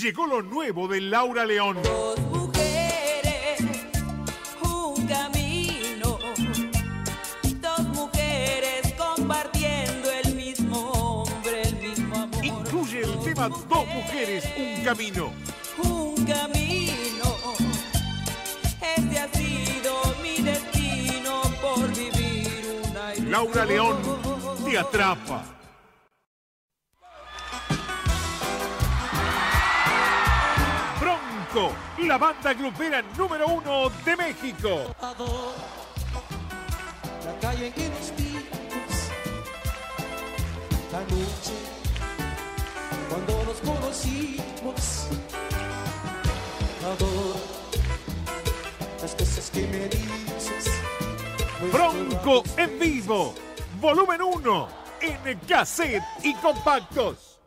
Llegó lo nuevo de Laura León. Dos mujeres, un camino. Dos mujeres compartiendo el mismo hombre, el mismo amor. Incluye el tema Dos mujeres, un camino. Un camino. Este ha sido mi destino por vivir una ilusión. Laura León te atrapa. Bronco, la banda grupera número uno de México. La calle en que nos vimos, la noche cuando nos conocimos. Adoro las cosas que me dices. nuestro Bronco en vivo, volumen 1, en cassette y compactos.